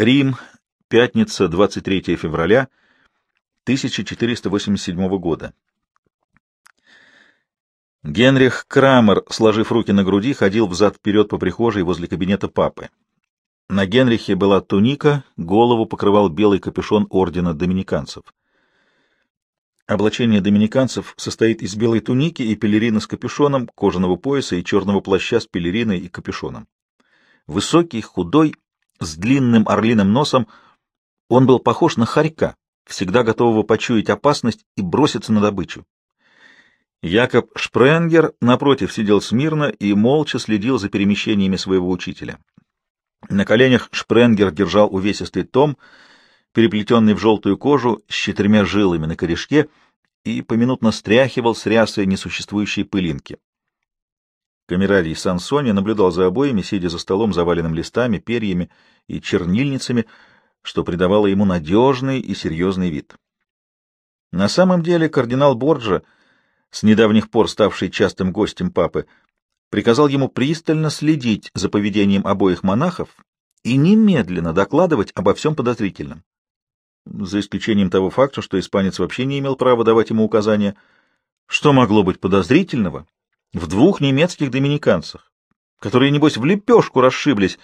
Рим, пятница, 23 февраля 1487 года. Генрих Крамер, сложив руки на груди, ходил взад-вперед по прихожей возле кабинета папы. На Генрихе была туника, голову покрывал белый капюшон ордена доминиканцев. Облачение доминиканцев состоит из белой туники и пелерины с капюшоном, кожаного пояса и черного плаща с пелериной и капюшоном. Высокий, худой, с длинным орлиным носом, он был похож на хорька, всегда готового почуять опасность и броситься на добычу. Якоб Шпренгер, напротив, сидел смирно и молча следил за перемещениями своего учителя. На коленях Шпренгер держал увесистый том, переплетенный в желтую кожу с четырьмя жилами на корешке, и поминутно стряхивал с рясы несуществующие пылинки. Камерарий Сансони наблюдал за обоими, сидя за столом, заваленным листами, перьями и чернильницами, что придавало ему надежный и серьезный вид. На самом деле кардинал Борджа — с недавних пор ставший частым гостем папы, приказал ему пристально следить за поведением обоих монахов и немедленно докладывать обо всем подозрительном. За исключением того факта, что испанец вообще не имел права давать ему указания, что могло быть подозрительного в двух немецких доминиканцах, которые, небось, в лепешку расшиблись,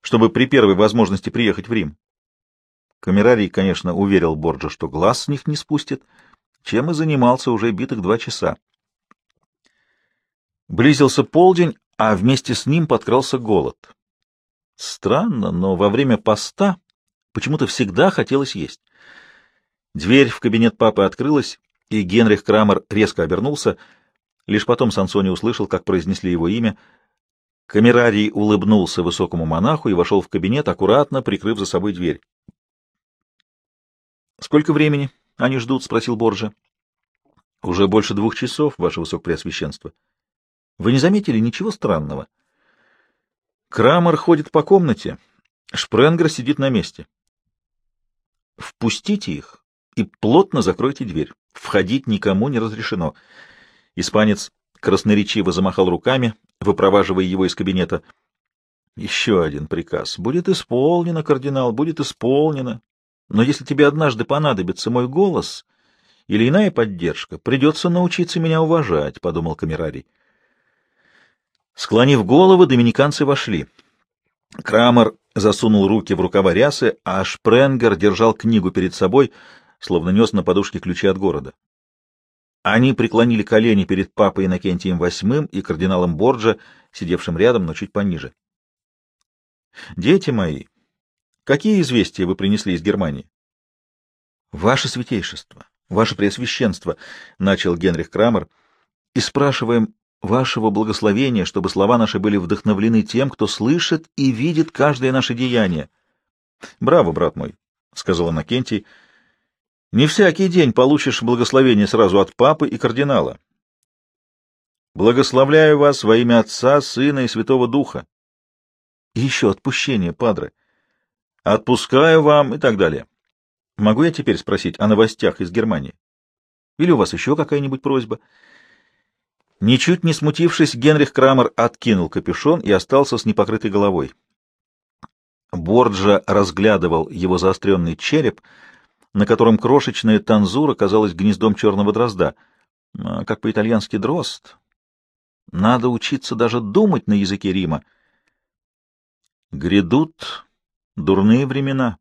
чтобы при первой возможности приехать в Рим. Камерарий, конечно, уверил Борджа, что глаз с них не спустит, — чем и занимался уже битых два часа. Близился полдень, а вместе с ним подкрался голод. Странно, но во время поста почему-то всегда хотелось есть. Дверь в кабинет папы открылась, и Генрих Крамер резко обернулся. Лишь потом Сансони услышал, как произнесли его имя. Камерарий улыбнулся высокому монаху и вошел в кабинет, аккуратно прикрыв за собой дверь. «Сколько времени?» они ждут? — спросил Борджа. — Уже больше двух часов, ваше высокопреосвященство. Вы не заметили ничего странного? Крамер ходит по комнате, Шпренгер сидит на месте. Впустите их и плотно закройте дверь. Входить никому не разрешено. Испанец красноречиво замахал руками, выпроваживая его из кабинета. Еще один приказ. Будет исполнено, кардинал, будет исполнено. Но если тебе однажды понадобится мой голос или иная поддержка, придется научиться меня уважать, — подумал Камерарий. Склонив голову, доминиканцы вошли. Крамер засунул руки в рукава рясы, а Шпренгер держал книгу перед собой, словно нес на подушке ключи от города. Они преклонили колени перед папой Иннокентием VIII и кардиналом Борджа, сидевшим рядом, но чуть пониже. «Дети мои», Какие известия вы принесли из Германии? — Ваше святейшество, ваше преосвященство, — начал Генрих Крамер, — и спрашиваем вашего благословения, чтобы слова наши были вдохновлены тем, кто слышит и видит каждое наше деяние. — Браво, брат мой, — сказал Иннокентий. — Не всякий день получишь благословение сразу от папы и кардинала. Благословляю вас во имя Отца, Сына и Святого Духа. И еще отпущение, падре. Отпускаю вам и так далее. Могу я теперь спросить о новостях из Германии? Или у вас еще какая-нибудь просьба? Ничуть не смутившись, Генрих Крамер откинул капюшон и остался с непокрытой головой. Борджа разглядывал его заостренный череп, на котором крошечная танзура казалась гнездом черного дрозда, а, как по-итальянски дрозд. Надо учиться даже думать на языке Рима. Грядут Дурные времена.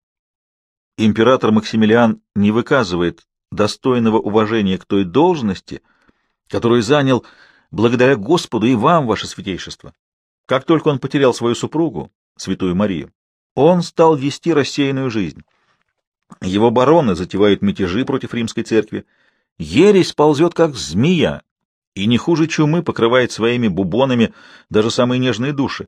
Император Максимилиан не выказывает достойного уважения к той должности, которую занял благодаря Господу и вам, ваше святейшество. Как только он потерял свою супругу, святую Марию, он стал вести рассеянную жизнь. Его бароны затевают мятежи против римской церкви. Ересь ползет, как змея, и не хуже чумы покрывает своими бубонами даже самые нежные души.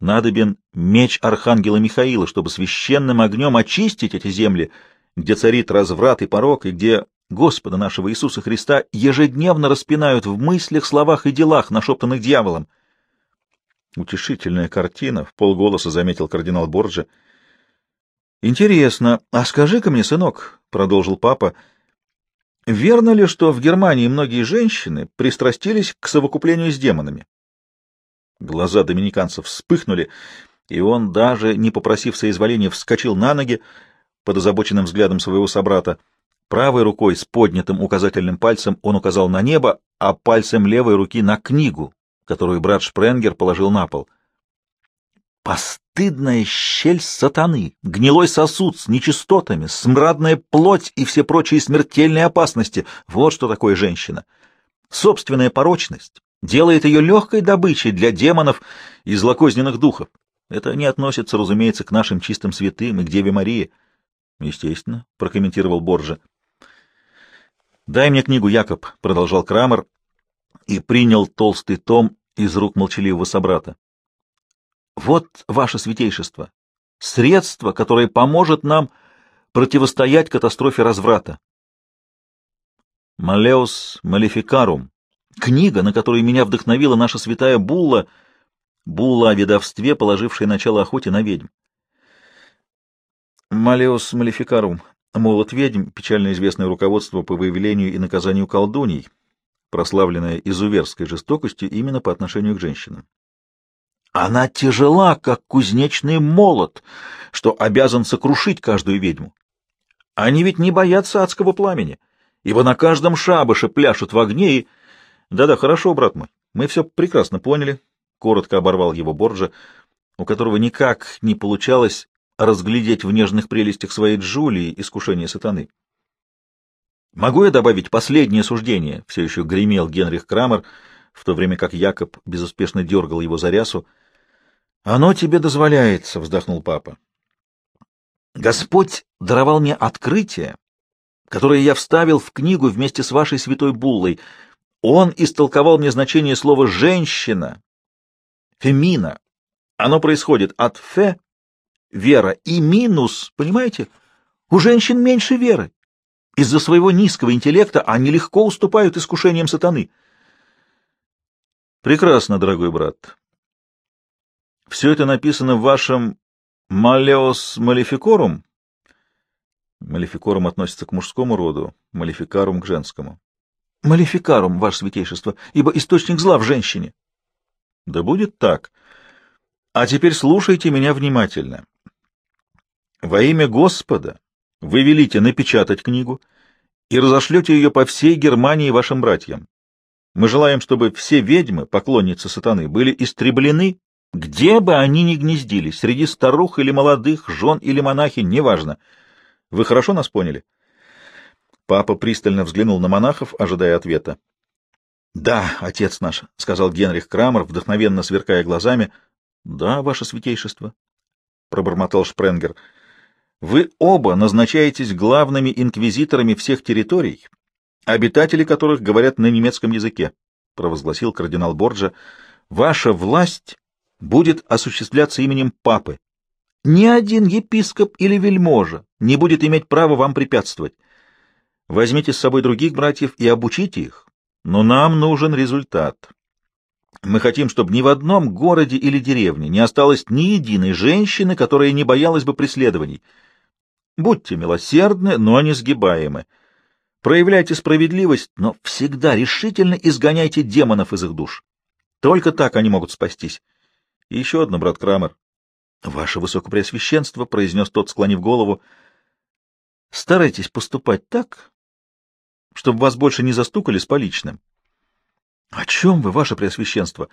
Надобен меч архангела Михаила, чтобы священным огнем очистить эти земли, где царит разврат и порок, и где Господа нашего Иисуса Христа ежедневно распинают в мыслях, словах и делах, нашептанных дьяволом. Утешительная картина, — в полголоса заметил кардинал Борджа. — Интересно, а скажи-ка мне, сынок, — продолжил папа, — верно ли, что в Германии многие женщины пристрастились к совокуплению с демонами? Глаза доминиканцев вспыхнули, и он, даже не попросив соизволения, вскочил на ноги под озабоченным взглядом своего собрата. Правой рукой с поднятым указательным пальцем он указал на небо, а пальцем левой руки на книгу, которую брат Шпренгер положил на пол. Постыдная щель сатаны, гнилой сосуд с нечистотами, смрадная плоть и все прочие смертельные опасности — вот что такое женщина. Собственная порочность делает ее легкой добычей для демонов и злокозненных духов. Это не относится, разумеется, к нашим чистым святым и к Деве Марии. — Естественно, — прокомментировал Борджа. — Дай мне книгу, Якоб, — продолжал Крамер, и принял толстый том из рук молчаливого собрата. — Вот ваше святейшество, средство, которое поможет нам противостоять катастрофе разврата. Малеус Малификарум, книга, на которую меня вдохновила наша святая Булла — Була о ведовстве, положившей начало охоте на ведьм. Малеус Малификарум, молот ведьм, печально известное руководство по выявлению и наказанию колдуний, прославленное изуверской жестокостью именно по отношению к женщинам. Она тяжела, как кузнечный молот, что обязан сокрушить каждую ведьму. Они ведь не боятся адского пламени, ибо на каждом шабаше пляшут в огне и... Да-да, хорошо, брат мой, мы все прекрасно поняли, коротко оборвал его Борджа, у которого никак не получалось разглядеть в нежных прелестях своей Джулии искушение сатаны. «Могу я добавить последнее суждение?» — все еще гремел Генрих Крамер, в то время как Якоб безуспешно дергал его за рясу. «Оно тебе дозволяется», — вздохнул папа. «Господь даровал мне открытие, которое я вставил в книгу вместе с вашей святой буллой. Он истолковал мне значение слова «женщина» фемина. Оно происходит от фе — вера и минус, понимаете? У женщин меньше веры. Из-за своего низкого интеллекта они легко уступают искушениям сатаны. Прекрасно, дорогой брат. Все это написано в вашем «Малеос Малификорум»? Малификорум относится к мужскому роду, Малификарум — к женскому. Малификарум, ваше святейшество, ибо источник зла в женщине. Да будет так. А теперь слушайте меня внимательно. Во имя Господа вы велите напечатать книгу и разошлете ее по всей Германии вашим братьям. Мы желаем, чтобы все ведьмы, поклонницы сатаны, были истреблены, где бы они ни гнездились, среди старух или молодых, жен или монахи, неважно. Вы хорошо нас поняли? Папа пристально взглянул на монахов, ожидая ответа. — Да, отец наш, — сказал Генрих Крамер, вдохновенно сверкая глазами. — Да, ваше святейшество, — пробормотал Шпренгер. — Вы оба назначаетесь главными инквизиторами всех территорий, обитатели которых говорят на немецком языке, — провозгласил кардинал Борджа. — Ваша власть будет осуществляться именем папы. Ни один епископ или вельможа не будет иметь права вам препятствовать. Возьмите с собой других братьев и обучите их, но нам нужен результат. Мы хотим, чтобы ни в одном городе или деревне не осталось ни единой женщины, которая не боялась бы преследований. Будьте милосердны, но не сгибаемы. Проявляйте справедливость, но всегда решительно изгоняйте демонов из их душ. Только так они могут спастись. И еще одно, брат Крамер. — Ваше Высокопреосвященство, — произнес тот, склонив голову, — старайтесь поступать так, чтобы вас больше не застукали с поличным. — О чем вы, ваше преосвященство?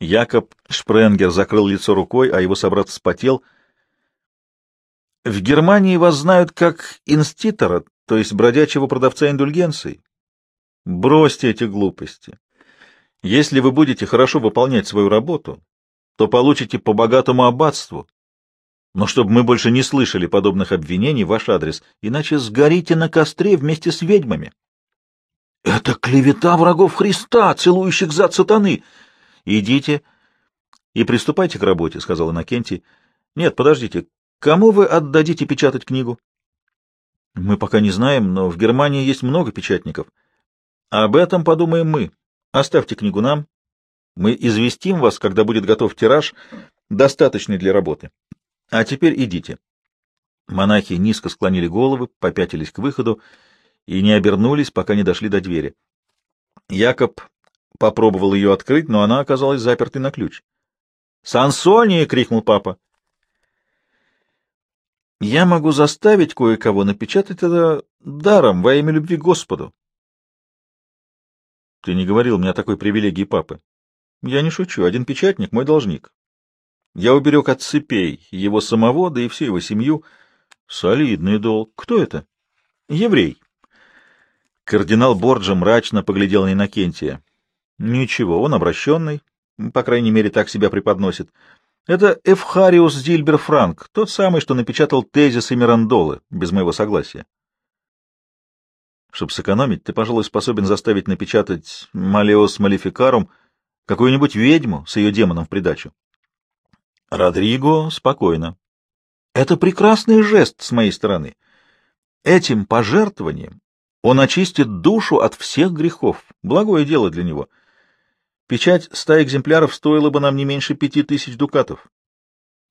Якоб Шпренгер закрыл лицо рукой, а его собрат вспотел. — В Германии вас знают как инститора, то есть бродячего продавца индульгенций. Бросьте эти глупости. Если вы будете хорошо выполнять свою работу, то получите по богатому аббатству. Но чтобы мы больше не слышали подобных обвинений в ваш адрес, иначе сгорите на костре вместе с ведьмами. — Это клевета врагов Христа, целующих зад сатаны. — Идите и приступайте к работе, — сказал Иннокентий. — Нет, подождите, кому вы отдадите печатать книгу? — Мы пока не знаем, но в Германии есть много печатников. — Об этом подумаем мы. Оставьте книгу нам. Мы известим вас, когда будет готов тираж, достаточный для работы. А теперь идите. Монахи низко склонили головы, попятились к выходу, — и не обернулись, пока не дошли до двери. Якоб попробовал ее открыть, но она оказалась запертой на ключ. «Сансони!» — крикнул папа. Я могу заставить кое-кого напечатать это даром во имя любви Господу. Ты не говорил мне о такой привилегии папы. Я не шучу. Один печатник — мой должник. Я уберег от цепей его самого, да и всю его семью. Солидный долг. Кто это? Еврей. Кардинал Борджа мрачно поглядел на Иннокентия. Ничего, он обращенный, по крайней мере, так себя преподносит. Это Эвхариус Зильбер Франк, тот самый, что напечатал тезисы Мирандолы, без моего согласия. Чтобы сэкономить, ты, пожалуй, способен заставить напечатать Малеос Малификарум какую-нибудь ведьму с ее демоном в придачу. Родриго спокойно. Это прекрасный жест с моей стороны. Этим пожертвованием он очистит душу от всех грехов. Благое дело для него. Печать ста экземпляров стоила бы нам не меньше пяти тысяч дукатов.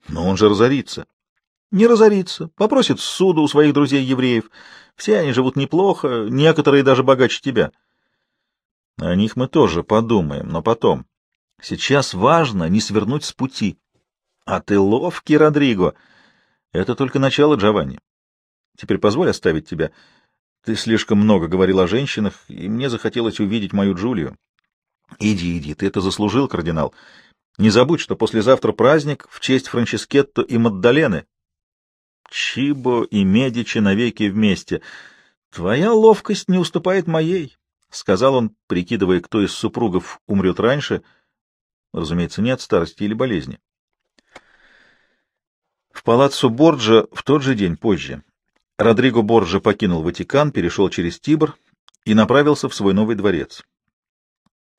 Но он же разорится. Не разорится. Попросит суду у своих друзей-евреев. Все они живут неплохо, некоторые даже богаче тебя. О них мы тоже подумаем, но потом. Сейчас важно не свернуть с пути. А ты ловкий, Родриго. Это только начало, Джованни. Теперь позволь оставить тебя. Ты слишком много говорил о женщинах, и мне захотелось увидеть мою Джулию. Иди, иди, ты это заслужил, кардинал. Не забудь, что послезавтра праздник в честь Франческетто и Маддалены. Чибо и Медичи навеки вместе. Твоя ловкость не уступает моей, — сказал он, прикидывая, кто из супругов умрет раньше. Разумеется, не от старости или болезни. В палаццо Борджа в тот же день позже Родриго Борджа покинул Ватикан, перешел через Тибр и направился в свой новый дворец.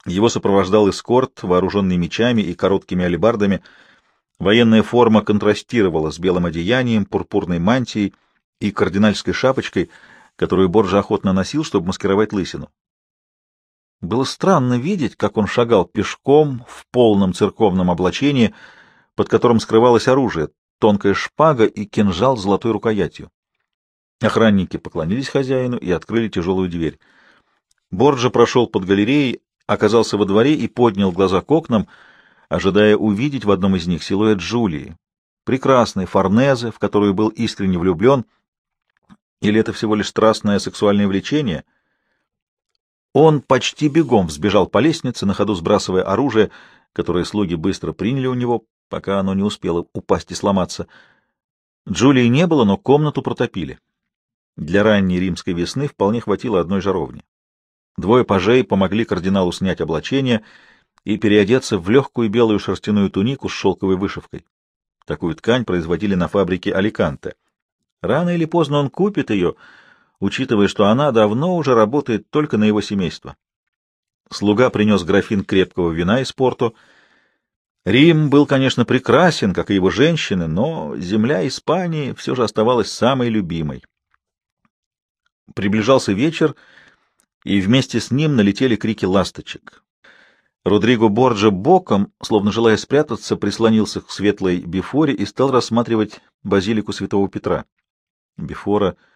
Его сопровождал эскорт, вооруженный мечами и короткими алебардами, Военная форма контрастировала с белым одеянием, пурпурной мантией и кардинальской шапочкой, которую Борджа охотно носил, чтобы маскировать лысину. Было странно видеть, как он шагал пешком в полном церковном облачении, под которым скрывалось оружие, тонкая шпага и кинжал с золотой рукоятью. Охранники поклонились хозяину и открыли тяжелую дверь. Борджа прошел под галереей, оказался во дворе и поднял глаза к окнам — ожидая увидеть в одном из них силуэт Джулии, прекрасной Форнезе, в которую был искренне влюблен, или это всего лишь страстное сексуальное влечение? Он почти бегом взбежал по лестнице, на ходу сбрасывая оружие, которое слуги быстро приняли у него, пока оно не успело упасть и сломаться. Джулии не было, но комнату протопили. Для ранней римской весны вполне хватило одной жаровни. Двое пажей помогли кардиналу снять облачение — и переодеться в легкую белую шерстяную тунику с шелковой вышивкой. Такую ткань производили на фабрике Аликанте. Рано или поздно он купит ее, учитывая, что она давно уже работает только на его семейство. Слуга принес графин крепкого вина из порту. Рим был, конечно, прекрасен, как и его женщины, но земля Испании все же оставалась самой любимой. Приближался вечер, и вместе с ним налетели крики ласточек. Родриго Борджа боком, словно желая спрятаться, прислонился к светлой бифоре и стал рассматривать базилику святого Петра. Бифора —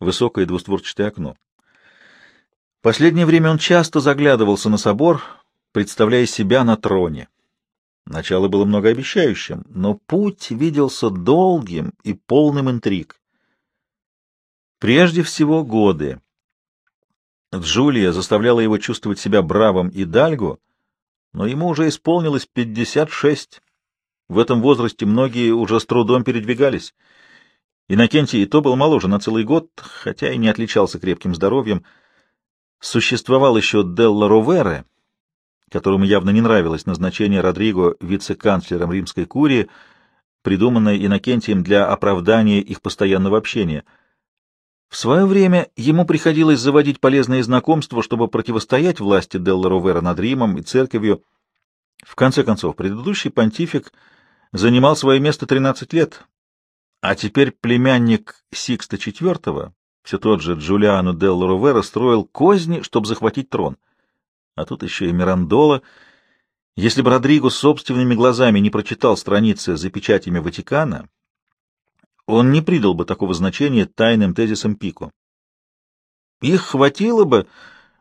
высокое двустворчатое окно. Последнее время он часто заглядывался на собор, представляя себя на троне. Начало было многообещающим, но путь виделся долгим и полным интриг. Прежде всего годы. Джулия заставляла его чувствовать себя бравым и дальго — но ему уже исполнилось пятьдесят шесть. В этом возрасте многие уже с трудом передвигались. Иннокентий и то был моложе на целый год, хотя и не отличался крепким здоровьем. Существовал еще Делла Ровере, которому явно не нравилось назначение Родриго вице-канцлером римской курии, придуманное Иннокентием для оправдания их постоянного общения — в свое время ему приходилось заводить полезные знакомства, чтобы противостоять власти Делла Ровера над Римом и церковью. В конце концов, предыдущий понтифик занимал свое место 13 лет, а теперь племянник Сикста IV, все тот же Джулиано Делла Ровера, строил козни, чтобы захватить трон. А тут еще и Мирандола. Если бы Родриго собственными глазами не прочитал страницы за печатями Ватикана, он не придал бы такого значения тайным тезисам Пико. Их хватило бы,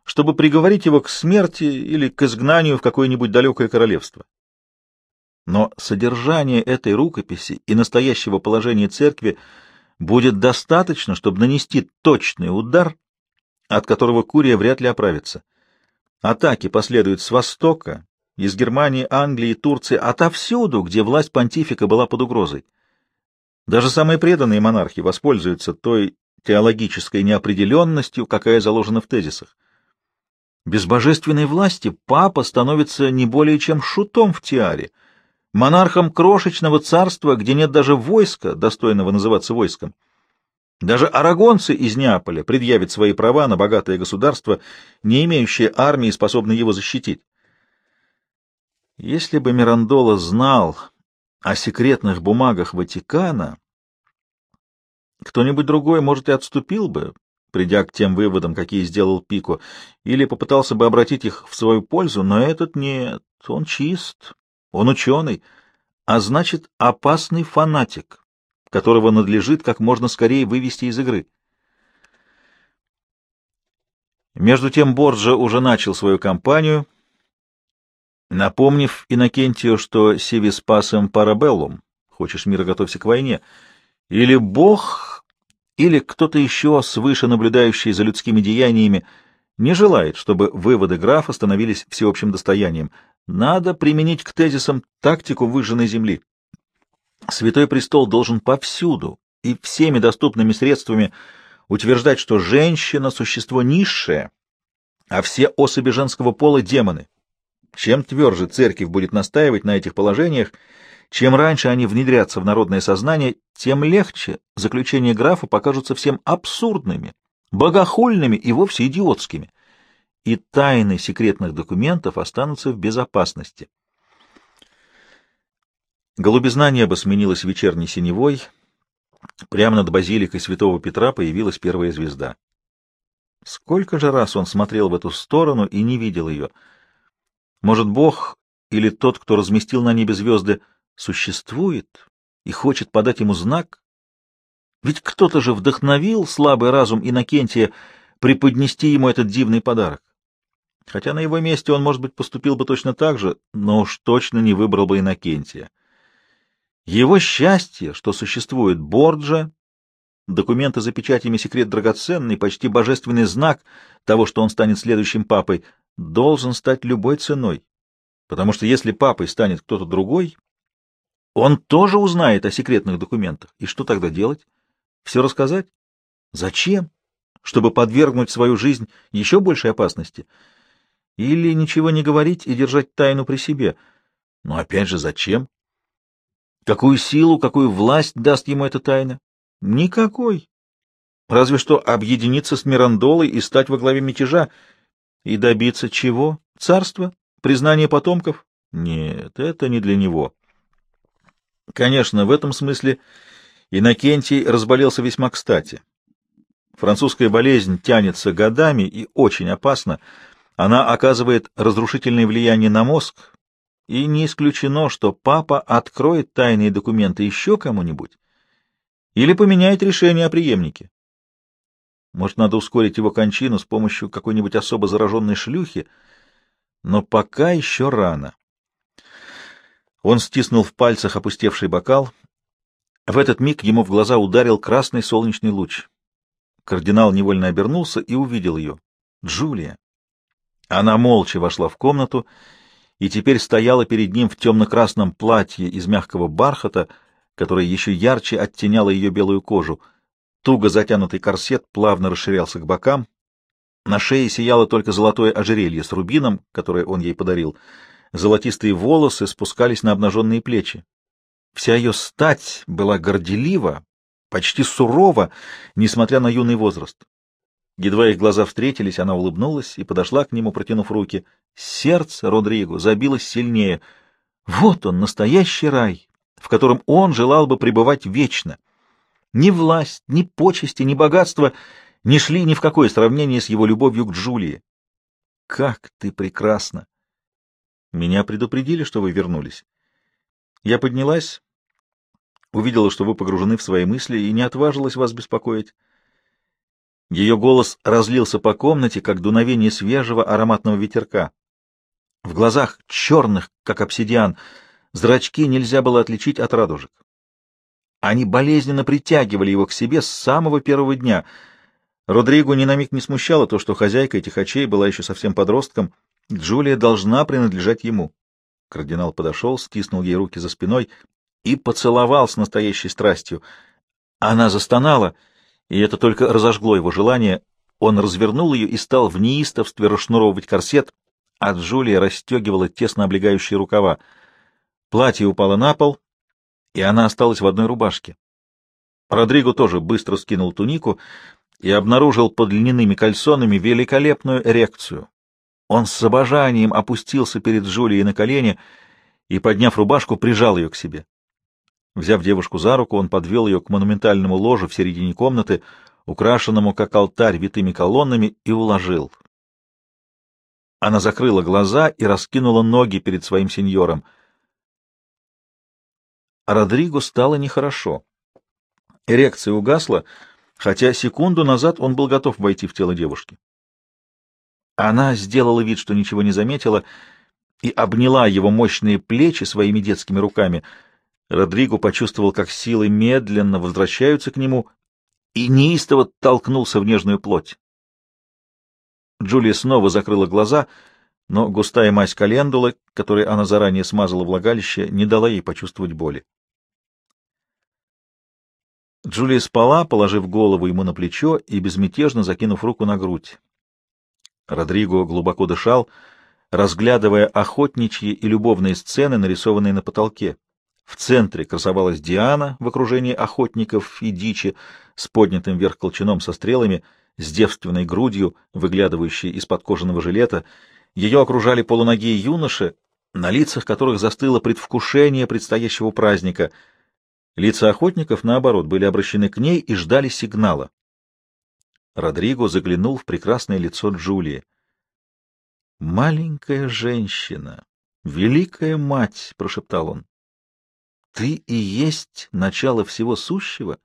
чтобы приговорить его к смерти или к изгнанию в какое-нибудь далекое королевство. Но содержание этой рукописи и настоящего положения церкви будет достаточно, чтобы нанести точный удар, от которого Курия вряд ли оправится. Атаки последуют с востока, из Германии, Англии, Турции, отовсюду, где власть понтифика была под угрозой. Даже самые преданные монархи воспользуются той теологической неопределенностью, какая заложена в тезисах. Без божественной власти папа становится не более чем шутом в тиаре, монархом крошечного царства, где нет даже войска, достойного называться войском. Даже арагонцы из Неаполя предъявят свои права на богатое государство, не имеющее армии, способной его защитить. Если бы Мирандола знал о секретных бумагах Ватикана, кто-нибудь другой, может, и отступил бы, придя к тем выводам, какие сделал Пико, или попытался бы обратить их в свою пользу, но этот нет, он чист, он ученый, а значит, опасный фанатик, которого надлежит как можно скорее вывести из игры. Между тем Борджа уже начал свою кампанию, напомнив Иннокентию, что «Сивис пасем парабеллум» — «Хочешь мира, готовься к войне», или «Бог», или кто-то еще, свыше наблюдающий за людскими деяниями, не желает, чтобы выводы графа становились всеобщим достоянием. Надо применить к тезисам тактику выжженной земли. Святой престол должен повсюду и всеми доступными средствами утверждать, что женщина — существо низшее, а все особи женского пола — демоны. Чем тверже церковь будет настаивать на этих положениях, чем раньше они внедрятся в народное сознание, тем легче заключения графа покажутся всем абсурдными, богохульными и вовсе идиотскими, и тайны секретных документов останутся в безопасности. Голубизна неба сменилась вечерней синевой, прямо над базиликой святого Петра появилась первая звезда. Сколько же раз он смотрел в эту сторону и не видел ее — может, Бог или тот, кто разместил на небе звезды, существует и хочет подать ему знак? Ведь кто-то же вдохновил слабый разум Иннокентия преподнести ему этот дивный подарок. Хотя на его месте он, может быть, поступил бы точно так же, но уж точно не выбрал бы Иннокентия. Его счастье, что существует Борджа, документы за печатями секрет драгоценный, почти божественный знак того, что он станет следующим папой, должен стать любой ценой, потому что если папой станет кто-то другой, он тоже узнает о секретных документах. И что тогда делать? Все рассказать? Зачем? Чтобы подвергнуть свою жизнь еще большей опасности? Или ничего не говорить и держать тайну при себе? Но опять же, зачем? Какую силу, какую власть даст ему эта тайна? Никакой. Разве что объединиться с Мирандолой и стать во главе мятежа — и добиться чего? Царства? Признания потомков? Нет, это не для него. Конечно, в этом смысле Иннокентий разболелся весьма кстати. Французская болезнь тянется годами и очень опасна. Она оказывает разрушительное влияние на мозг, и не исключено, что папа откроет тайные документы еще кому-нибудь или поменяет решение о преемнике. Может, надо ускорить его кончину с помощью какой-нибудь особо зараженной шлюхи, но пока еще рано. Он стиснул в пальцах опустевший бокал. В этот миг ему в глаза ударил красный солнечный луч. Кардинал невольно обернулся и увидел ее. Джулия. Она молча вошла в комнату и теперь стояла перед ним в темно-красном платье из мягкого бархата, которое еще ярче оттеняло ее белую кожу — Туго затянутый корсет плавно расширялся к бокам. На шее сияло только золотое ожерелье с рубином, которое он ей подарил. Золотистые волосы спускались на обнаженные плечи. Вся ее стать была горделива, почти сурова, несмотря на юный возраст. Едва их глаза встретились, она улыбнулась и подошла к нему, протянув руки. Сердце Родриго забилось сильнее. Вот он, настоящий рай, в котором он желал бы пребывать вечно. Ни власть, ни почести, ни богатство не шли ни в какое сравнение с его любовью к Джулии. Как ты прекрасна! Меня предупредили, что вы вернулись. Я поднялась, увидела, что вы погружены в свои мысли, и не отважилась вас беспокоить. Ее голос разлился по комнате, как дуновение свежего ароматного ветерка. В глазах черных, как обсидиан, зрачки нельзя было отличить от радужек. Они болезненно притягивали его к себе с самого первого дня. Родриго ни на миг не смущало то, что хозяйка этих очей была еще совсем подростком. Джулия должна принадлежать ему. Кардинал подошел, стиснул ей руки за спиной и поцеловал с настоящей страстью. Она застонала, и это только разожгло его желание. Он развернул ее и стал в неистовстве расшнуровывать корсет, а Джулия расстегивала тесно облегающие рукава. Платье упало на пол, и она осталась в одной рубашке. Родриго тоже быстро скинул тунику и обнаружил под льняными кальсонами великолепную эрекцию. Он с обожанием опустился перед Джулией на колени и, подняв рубашку, прижал ее к себе. Взяв девушку за руку, он подвел ее к монументальному ложу в середине комнаты, украшенному как алтарь витыми колоннами, и уложил. Она закрыла глаза и раскинула ноги перед своим сеньором. Родриго стало нехорошо. Эрекция угасла, хотя секунду назад он был готов войти в тело девушки. Она сделала вид, что ничего не заметила, и обняла его мощные плечи своими детскими руками. Родриго почувствовал, как силы медленно возвращаются к нему, и неистово толкнулся в нежную плоть. Джулия снова закрыла глаза, но густая мазь календулы, которой она заранее смазала влагалище, не дала ей почувствовать боли. Джулия спала, положив голову ему на плечо и безмятежно закинув руку на грудь. Родриго глубоко дышал, разглядывая охотничьи и любовные сцены, нарисованные на потолке. В центре красовалась Диана в окружении охотников и дичи с поднятым вверх колчаном со стрелами, с девственной грудью, выглядывающей из-под кожаного жилета. Ее окружали полуногие юноши, на лицах которых застыло предвкушение предстоящего праздника. Лица охотников, наоборот, были обращены к ней и ждали сигнала. Родриго заглянул в прекрасное лицо Джулии. «Маленькая женщина, великая мать!» — прошептал он. «Ты и есть начало всего сущего?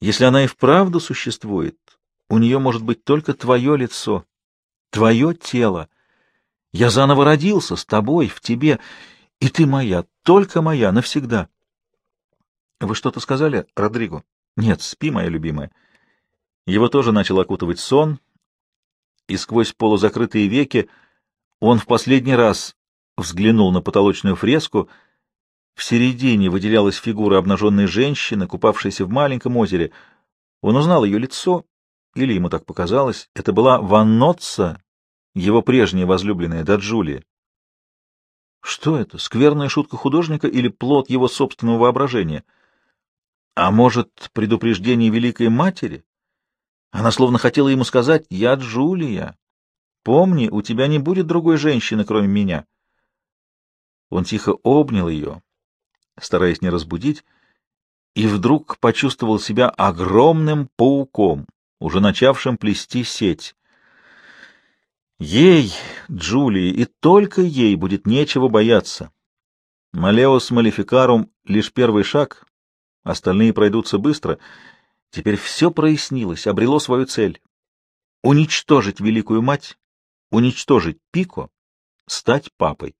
Если она и вправду существует, у нее может быть только твое лицо, твое тело. Я заново родился с тобой, в тебе, и ты моя, только моя, навсегда». «Вы что-то сказали, Родриго?» «Нет, спи, моя любимая». Его тоже начал окутывать сон, и сквозь полузакрытые веки он в последний раз взглянул на потолочную фреску. В середине выделялась фигура обнаженной женщины, купавшейся в маленьком озере. Он узнал ее лицо, или ему так показалось. Это была Ванноца, его прежняя возлюбленная, до Джулии. Что это, скверная шутка художника или плод его собственного воображения? А может, предупреждение Великой Матери? Она словно хотела ему сказать «Я Джулия. Помни, у тебя не будет другой женщины, кроме меня». Он тихо обнял ее, стараясь не разбудить, и вдруг почувствовал себя огромным пауком, уже начавшим плести сеть. Ей, Джулии, и только ей будет нечего бояться. Малеус Малификарум — лишь первый шаг, остальные пройдутся быстро — Теперь все прояснилось, обрело свою цель. Уничтожить Великую Мать, уничтожить Пико, стать папой.